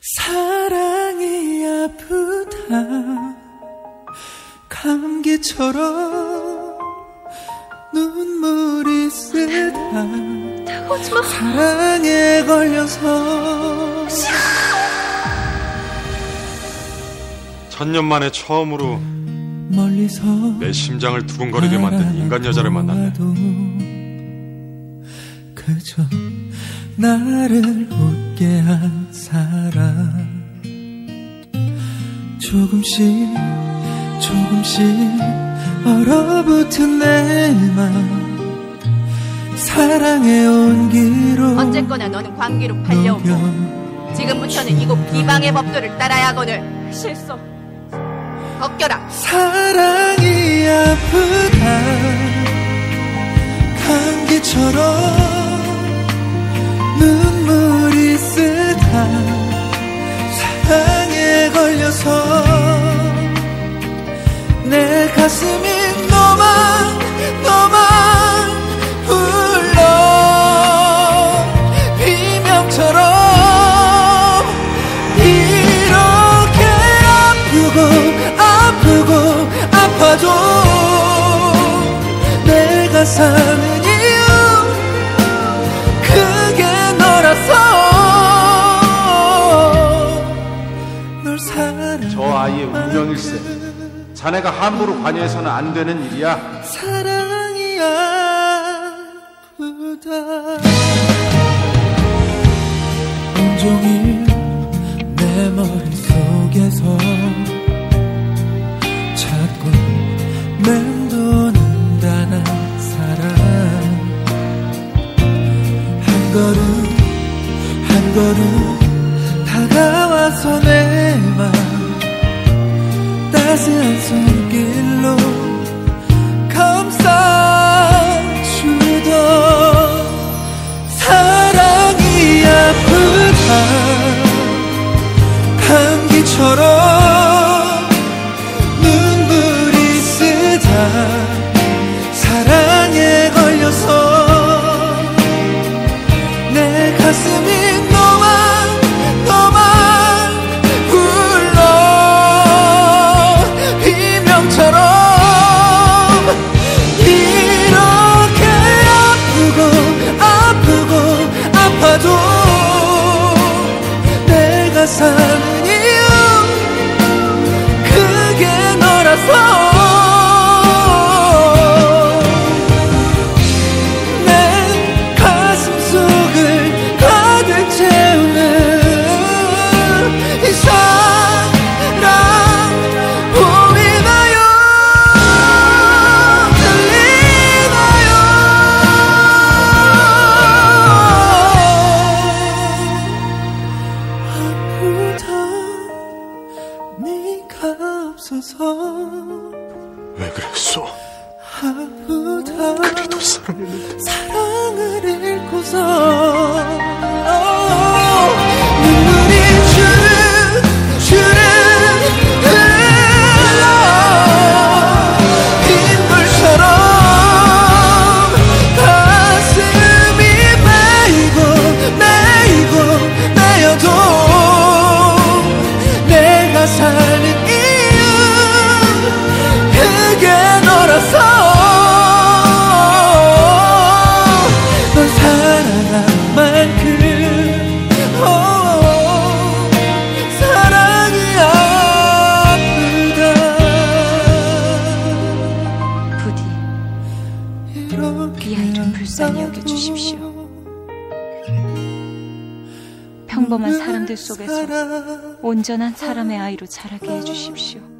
사랑이 아프다. 감기처럼 눈물이 쓰다. 사랑에 걸려서. 천년 만에 처음으로 멀리서 내 심장을 두근거리게 만든 인간 여자를 만났네. 그저 나를 웃게 한 사람. 조금씩 조금씩 얼어붙은 내맘 사랑의 온기로 언제거나 너는 관계로 팔려오고 지금부터는 이곳 비방의 법도를 따라야 하거늘. 실수. 벗겨라. 사랑이 아프다. 감기처럼 내 가슴이 명일세. 자네가 함부로 관여해서는 안 되는 일이야. 사랑이 아프다 온종일 내 머릿속에서 자꾸 맴도는 단한 사랑 한 걸음 한 걸음 다가와서 내맘 따스한 손길로 감싸주던 사랑이 아프다. 감기처럼 내가 왜 그랬어? 그래도 사랑했는데. 사랑을 잃고서 이 아이 좀 불쌍히 여겨주십시오. 평범한 사람들 속에서 온전한 사람의 아이로 자라게 해주십시오.